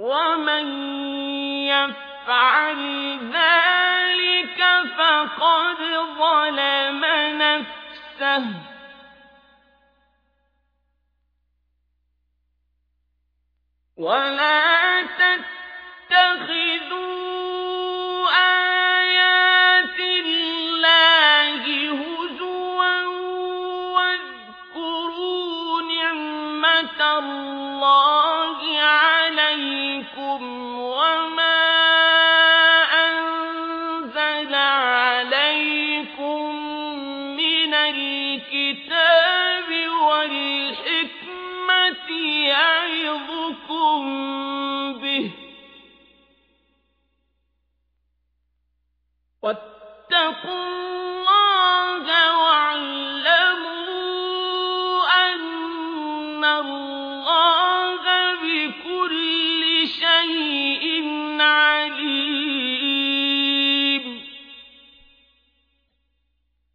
ومن يفعل ذلك فقد ظلم نفسه ولا تتخذوا يعظكم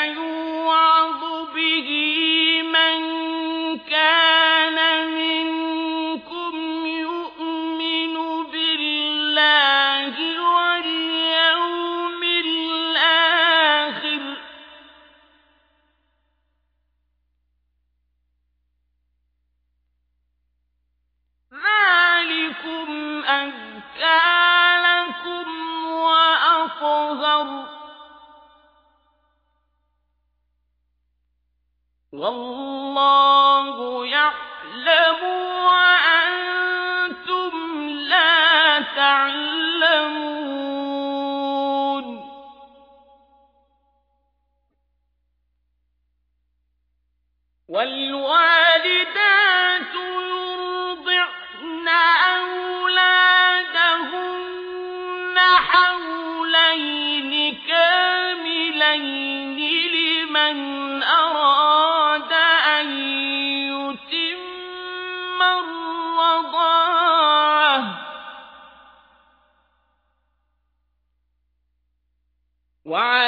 ذلك والله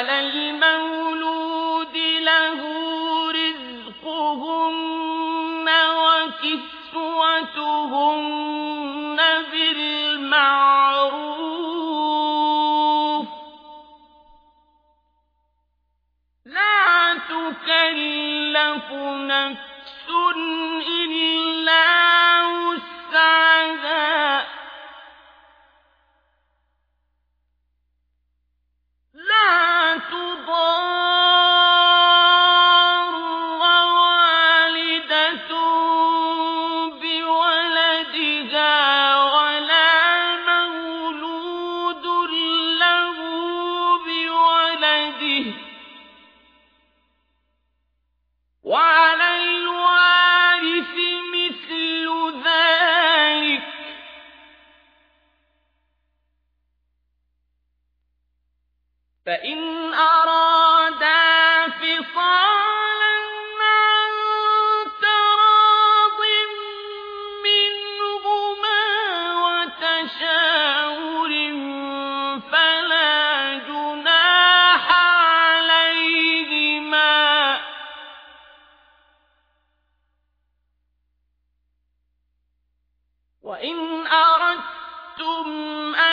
وعلى المولود له بالمعروف. لا تكلف نفس إلا فإن أرادا فصالا عن تراض منهما وتشاور فلا جناح عليهما. وإن أردتم أن